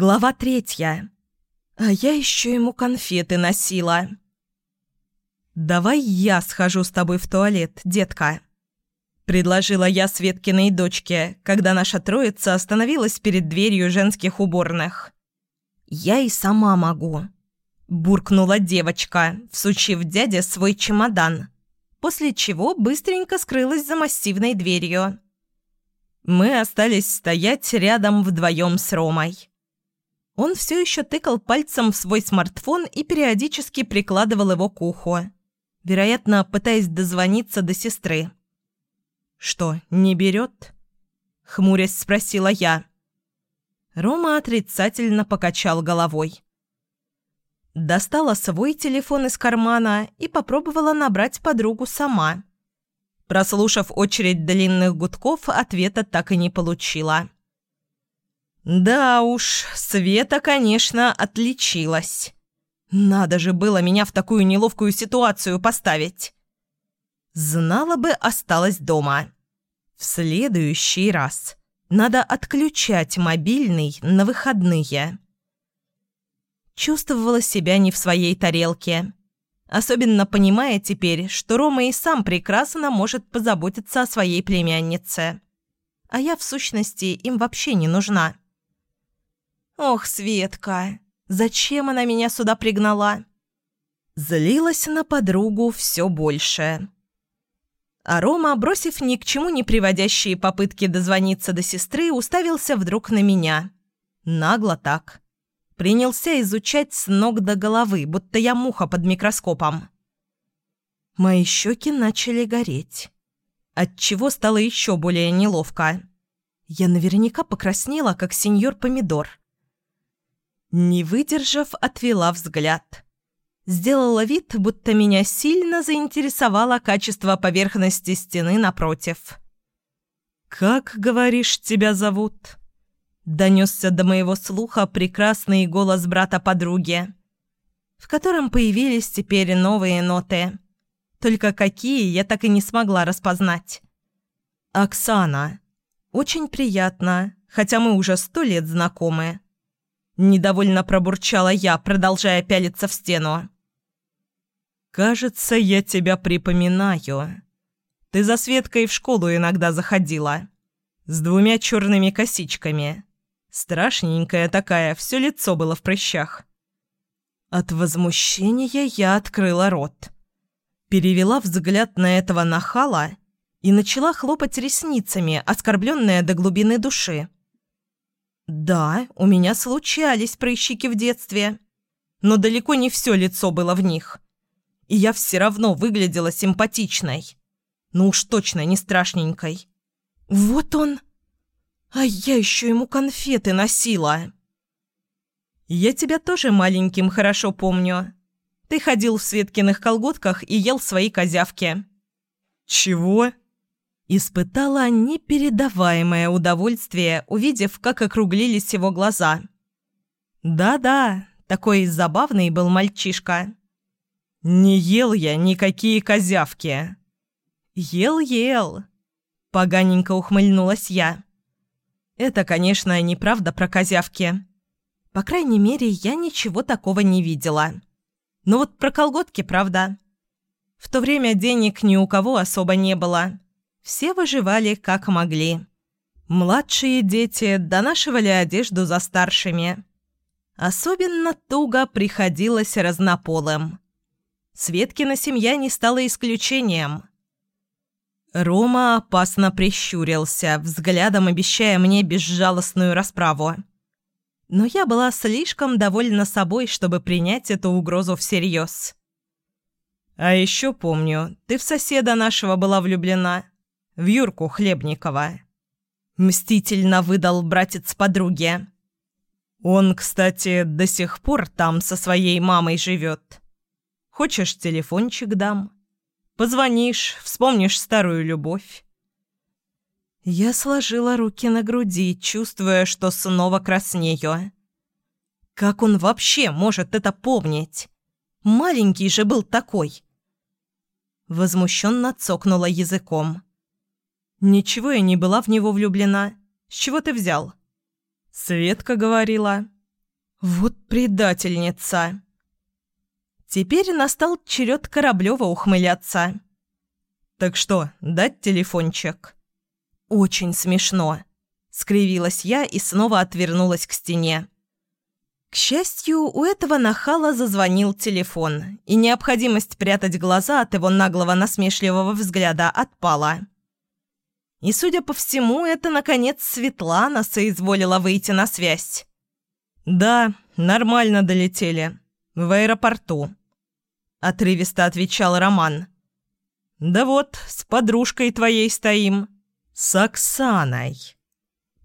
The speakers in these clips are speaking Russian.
Глава третья. А я еще ему конфеты носила. «Давай я схожу с тобой в туалет, детка», — предложила я Светкиной дочке, когда наша троица остановилась перед дверью женских уборных. «Я и сама могу», — буркнула девочка, всучив дяде свой чемодан, после чего быстренько скрылась за массивной дверью. Мы остались стоять рядом вдвоем с Ромой. Он все еще тыкал пальцем в свой смартфон и периодически прикладывал его к уху, вероятно, пытаясь дозвониться до сестры. «Что, не берет?» — хмурясь спросила я. Рома отрицательно покачал головой. Достала свой телефон из кармана и попробовала набрать подругу сама. Прослушав очередь длинных гудков, ответа так и не получила. Да уж, Света, конечно, отличилась. Надо же было меня в такую неловкую ситуацию поставить. Знала бы, осталась дома. В следующий раз надо отключать мобильный на выходные. Чувствовала себя не в своей тарелке. Особенно понимая теперь, что Рома и сам прекрасно может позаботиться о своей племяннице. А я, в сущности, им вообще не нужна. «Ох, Светка, зачем она меня сюда пригнала?» Злилась на подругу все больше. А Рома, бросив ни к чему не приводящие попытки дозвониться до сестры, уставился вдруг на меня. Нагло так. Принялся изучать с ног до головы, будто я муха под микроскопом. Мои щеки начали гореть. Отчего стало еще более неловко. Я наверняка покраснела, как сеньор Помидор. Не выдержав, отвела взгляд. Сделала вид, будто меня сильно заинтересовало качество поверхности стены напротив. «Как, говоришь, тебя зовут?» Донесся до моего слуха прекрасный голос брата-подруги, в котором появились теперь новые ноты. Только какие, я так и не смогла распознать. «Оксана. Очень приятно, хотя мы уже сто лет знакомы». Недовольно пробурчала я, продолжая пялиться в стену. «Кажется, я тебя припоминаю. Ты за Светкой в школу иногда заходила. С двумя черными косичками. Страшненькая такая, все лицо было в прыщах». От возмущения я открыла рот. Перевела взгляд на этого нахала и начала хлопать ресницами, оскорбленная до глубины души. Да, у меня случались прыщики в детстве, но далеко не все лицо было в них. И я все равно выглядела симпатичной. Ну уж точно не страшненькой. Вот он. А я еще ему конфеты носила. Я тебя тоже маленьким хорошо помню. Ты ходил в Светкиных колготках и ел свои козявки. Чего? Испытала непередаваемое удовольствие, увидев, как округлились его глаза. «Да-да, такой забавный был мальчишка». «Не ел я никакие козявки». «Ел-ел», — поганенько ухмыльнулась я. «Это, конечно, неправда про козявки. По крайней мере, я ничего такого не видела. Но вот про колготки правда. В то время денег ни у кого особо не было». Все выживали как могли. Младшие дети донашивали одежду за старшими. Особенно туго приходилось разнополым. Светкина семья не стала исключением. Рома опасно прищурился, взглядом обещая мне безжалостную расправу. Но я была слишком довольна собой, чтобы принять эту угрозу всерьез. «А еще помню, ты в соседа нашего была влюблена», в Юрку Хлебникова. Мстительно выдал братец подруги. Он, кстати, до сих пор там со своей мамой живет. Хочешь, телефончик дам? Позвонишь, вспомнишь старую любовь. Я сложила руки на груди, чувствуя, что снова краснею. Как он вообще может это помнить? Маленький же был такой. Возмущенно цокнула языком. «Ничего я не была в него влюблена. С чего ты взял?» «Светка говорила. Вот предательница. Теперь настал черед Кораблёва ухмыляться. «Так что, дать телефончик?» «Очень смешно», — скривилась я и снова отвернулась к стене. К счастью, у этого нахала зазвонил телефон, и необходимость прятать глаза от его наглого насмешливого взгляда отпала. И, судя по всему, это, наконец, Светлана соизволила выйти на связь. «Да, нормально долетели. В аэропорту», — отрывисто отвечал Роман. «Да вот, с подружкой твоей стоим. С Оксаной».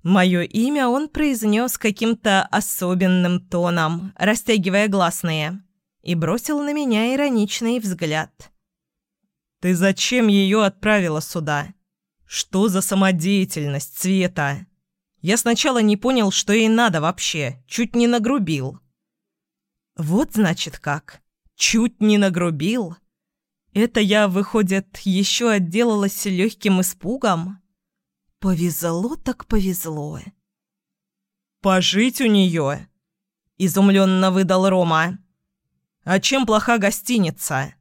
Мое имя он произнес каким-то особенным тоном, растягивая гласные, и бросил на меня ироничный взгляд. «Ты зачем ее отправила сюда? Что за самодеятельность, Света? Я сначала не понял, что ей надо вообще, чуть не нагрубил». «Вот значит как. Чуть не нагрубил? Это я, выходит, еще отделалась легким испугом?» Повезло так повезло. «Пожить у нее?» – изумленно выдал Рома. «А чем плоха гостиница?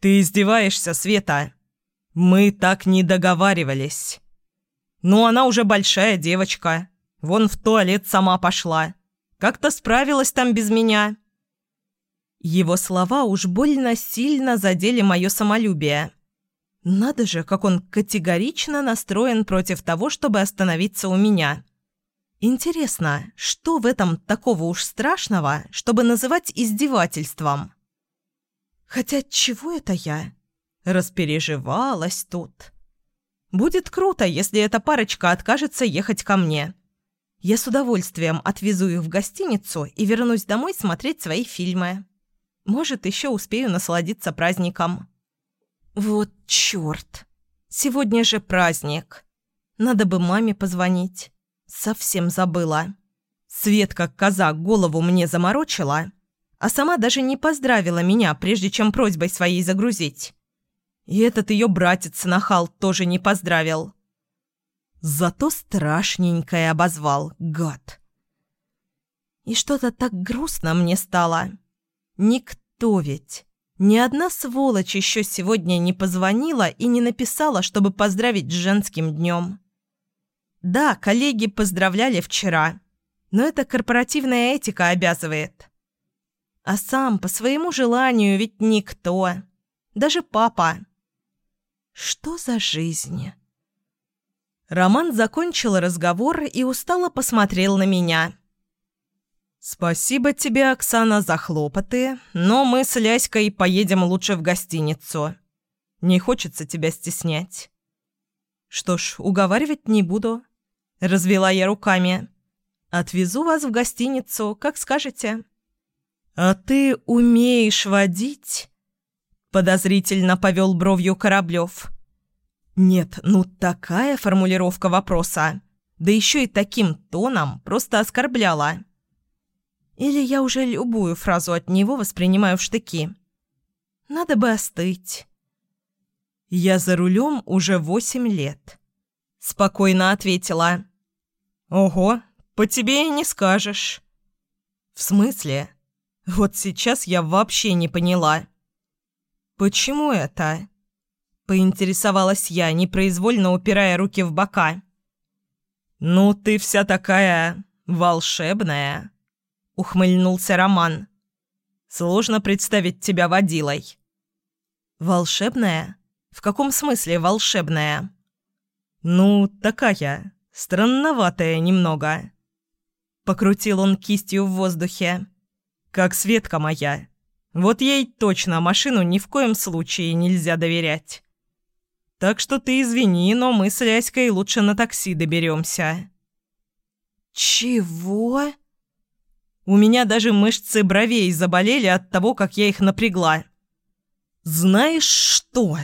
Ты издеваешься, Света? Мы так не договаривались. Ну, она уже большая девочка. Вон в туалет сама пошла. Как-то справилась там без меня». Его слова уж больно сильно задели мое самолюбие. Надо же, как он категорично настроен против того, чтобы остановиться у меня. Интересно, что в этом такого уж страшного, чтобы называть издевательством? Хотя чего это я? Распереживалась тут. Будет круто, если эта парочка откажется ехать ко мне. Я с удовольствием отвезу их в гостиницу и вернусь домой смотреть свои фильмы. Может, еще успею насладиться праздником. «Вот черт! Сегодня же праздник. Надо бы маме позвонить. Совсем забыла. Свет, как коза, голову мне заморочила, а сама даже не поздравила меня, прежде чем просьбой своей загрузить. И этот ее братец-нахал тоже не поздравил. Зато страшненькое обозвал, гад. И что-то так грустно мне стало. Никто ведь ни одна сволочь еще сегодня не позвонила и не написала, чтобы поздравить с женским днем. Да, коллеги поздравляли вчера, но это корпоративная этика обязывает. А сам по своему желанию ведь никто, даже папа. Что за жизнь? Роман закончил разговор и устало посмотрел на меня. «Спасибо тебе, Оксана, за хлопоты, но мы с Ляськой поедем лучше в гостиницу. Не хочется тебя стеснять». «Что ж, уговаривать не буду», — развела я руками. «Отвезу вас в гостиницу, как скажете». «А ты умеешь водить?» Подозрительно повел бровью Кораблев. «Нет, ну такая формулировка вопроса, да еще и таким тоном просто оскорбляла». Или я уже любую фразу от него воспринимаю в штыки. Надо бы остыть. «Я за рулем уже восемь лет», — спокойно ответила. «Ого, по тебе и не скажешь». «В смысле? Вот сейчас я вообще не поняла». «Почему это?» — поинтересовалась я, непроизвольно упирая руки в бока. «Ну, ты вся такая волшебная». — ухмыльнулся Роман. «Сложно представить тебя водилой». «Волшебная? В каком смысле волшебная?» «Ну, такая, странноватая немного». Покрутил он кистью в воздухе. «Как Светка моя. Вот ей точно машину ни в коем случае нельзя доверять. Так что ты извини, но мы с Ляськой лучше на такси доберемся». «Чего?» У меня даже мышцы бровей заболели от того, как я их напрягла. «Знаешь что?»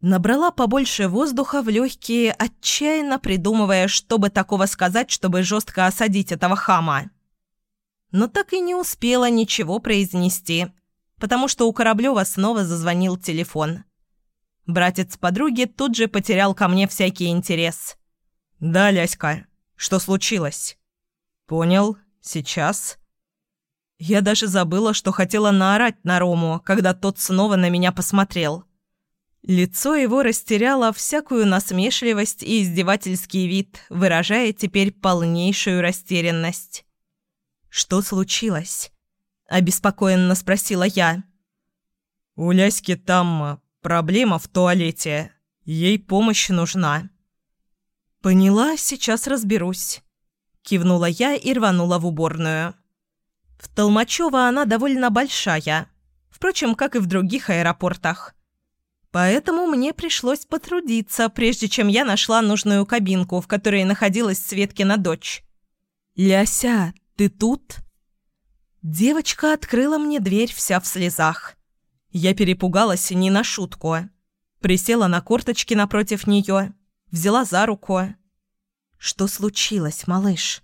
Набрала побольше воздуха в легкие, отчаянно придумывая, чтобы такого сказать, чтобы жестко осадить этого хама. Но так и не успела ничего произнести, потому что у Кораблева снова зазвонил телефон. Братец подруги тут же потерял ко мне всякий интерес. «Да, Ляська, что случилось?» «Понял. Сейчас?» Я даже забыла, что хотела наорать на Рому, когда тот снова на меня посмотрел. Лицо его растеряло всякую насмешливость и издевательский вид, выражая теперь полнейшую растерянность. «Что случилось?» – обеспокоенно спросила я. «У Ляськи там проблема в туалете. Ей помощь нужна». «Поняла, сейчас разберусь», – кивнула я и рванула в уборную. В Толмачево она довольно большая, впрочем, как и в других аэропортах. Поэтому мне пришлось потрудиться, прежде чем я нашла нужную кабинку, в которой находилась Светкина дочь. «Ляся, ты тут?» Девочка открыла мне дверь вся в слезах. Я перепугалась не на шутку. Присела на корточки напротив нее, взяла за руку. «Что случилось, малыш?»